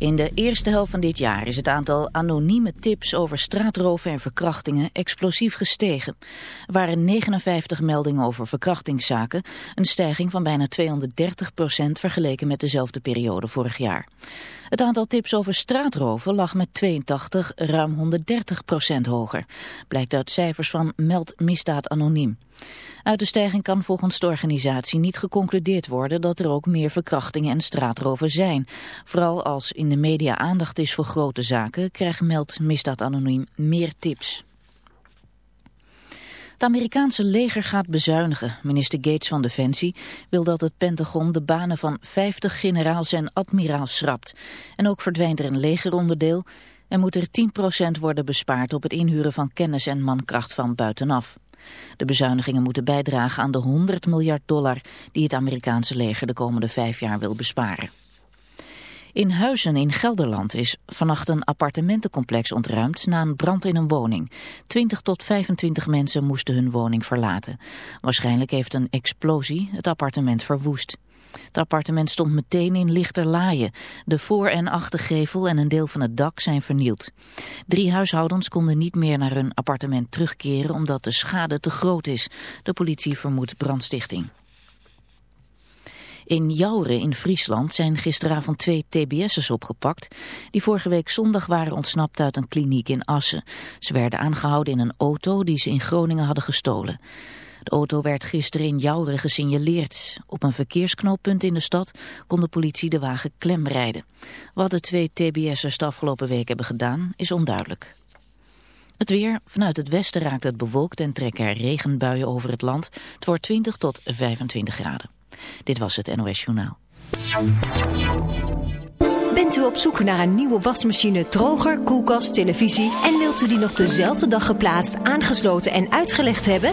In de eerste helft van dit jaar is het aantal anonieme tips over straatroven en verkrachtingen explosief gestegen. Er waren 59 meldingen over verkrachtingszaken, een stijging van bijna 230 procent vergeleken met dezelfde periode vorig jaar. Het aantal tips over straatroven lag met 82 ruim 130 procent hoger, blijkt uit cijfers van Meld Misdaad Anoniem. Uit de stijging kan volgens de organisatie niet geconcludeerd worden dat er ook meer verkrachtingen en straatroven zijn. Vooral als in de media aandacht is voor grote zaken, krijgt Meld Misdaad Anoniem meer tips. Het Amerikaanse leger gaat bezuinigen. Minister Gates van Defensie wil dat het Pentagon de banen van 50 generaals en admiraals schrapt. En ook verdwijnt er een legeronderdeel en moet er 10% worden bespaard op het inhuren van kennis en mankracht van buitenaf. De bezuinigingen moeten bijdragen aan de 100 miljard dollar die het Amerikaanse leger de komende vijf jaar wil besparen. In Huizen in Gelderland is vannacht een appartementencomplex ontruimd na een brand in een woning. 20 tot 25 mensen moesten hun woning verlaten. Waarschijnlijk heeft een explosie het appartement verwoest. Het appartement stond meteen in lichterlaaien. De voor- en achtergevel en een deel van het dak zijn vernield. Drie huishoudens konden niet meer naar hun appartement terugkeren omdat de schade te groot is. De politie vermoedt brandstichting. In Jouren in Friesland zijn gisteravond twee tbs'ers opgepakt... die vorige week zondag waren ontsnapt uit een kliniek in Assen. Ze werden aangehouden in een auto die ze in Groningen hadden gestolen. De auto werd gisteren in Jouren gesignaleerd. Op een verkeersknooppunt in de stad kon de politie de wagen klemrijden. Wat de twee tbs'ers de afgelopen week hebben gedaan is onduidelijk. Het weer. Vanuit het westen raakt het bewolkt en trekken er regenbuien over het land. Het wordt 20 tot 25 graden. Dit was het NOS Journaal. Bent u op zoek naar een nieuwe wasmachine, droger, koelkast, televisie... en wilt u die nog dezelfde dag geplaatst, aangesloten en uitgelegd hebben?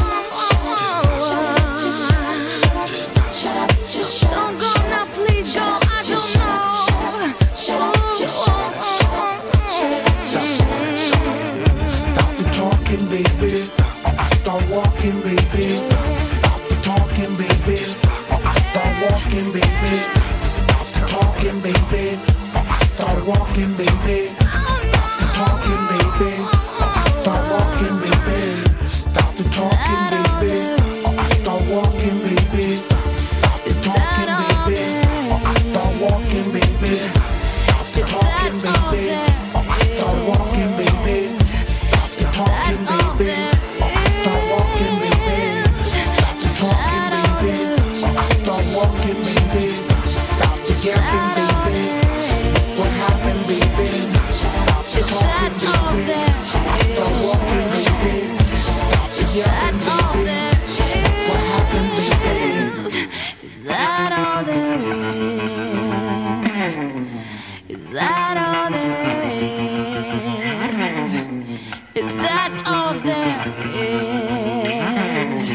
is?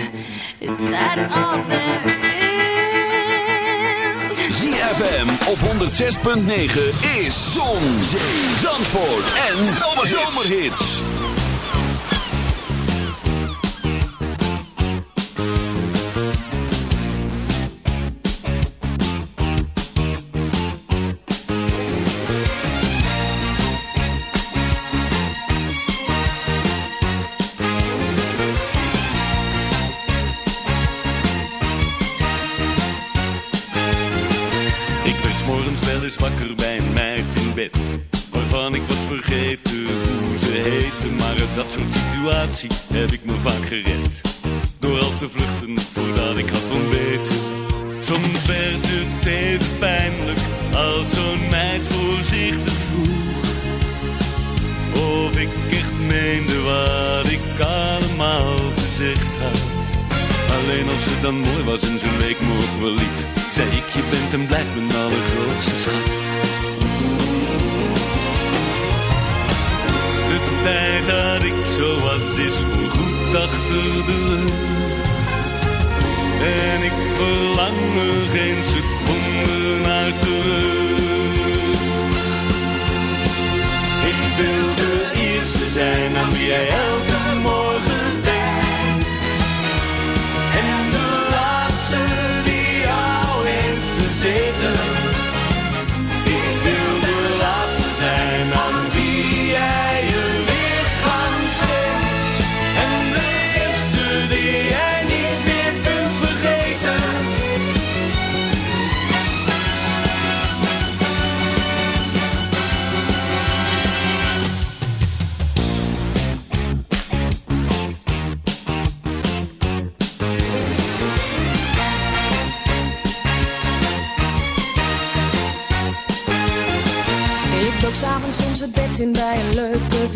Is that all there is? ZFM op 106.9 is Zon, Zee, Zandvoort en Zomerhits. Ik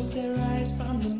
close their eyes from the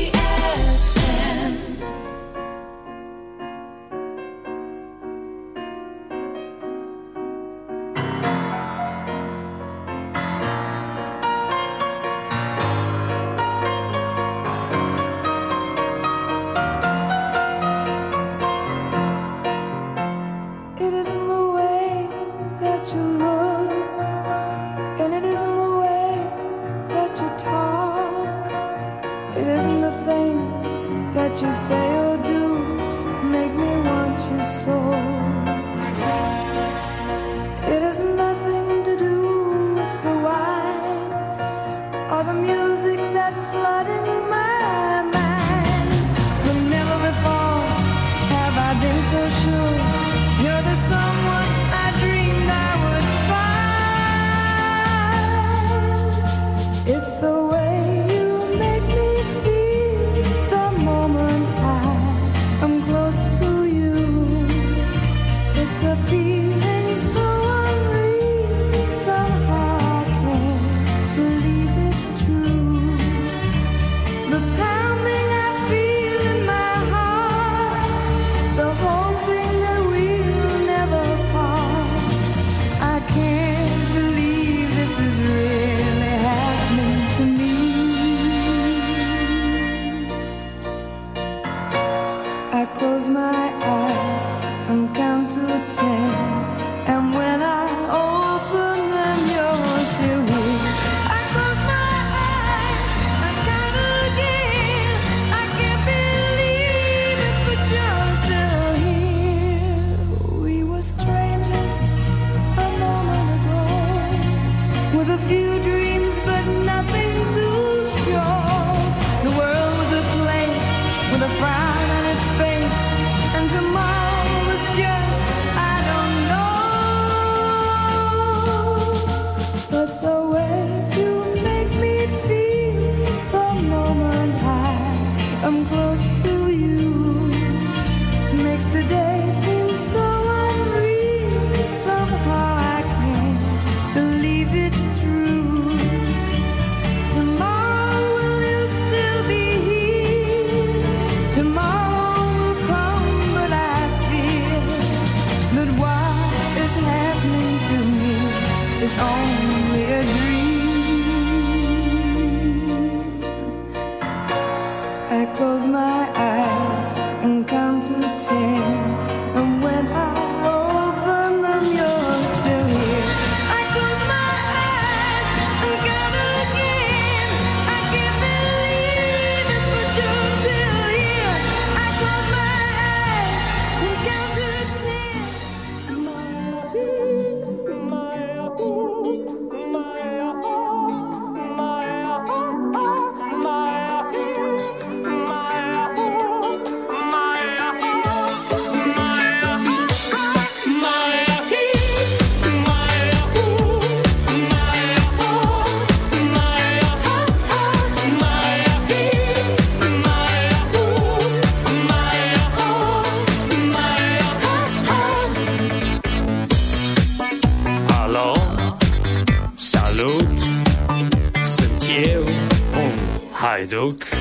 haiduc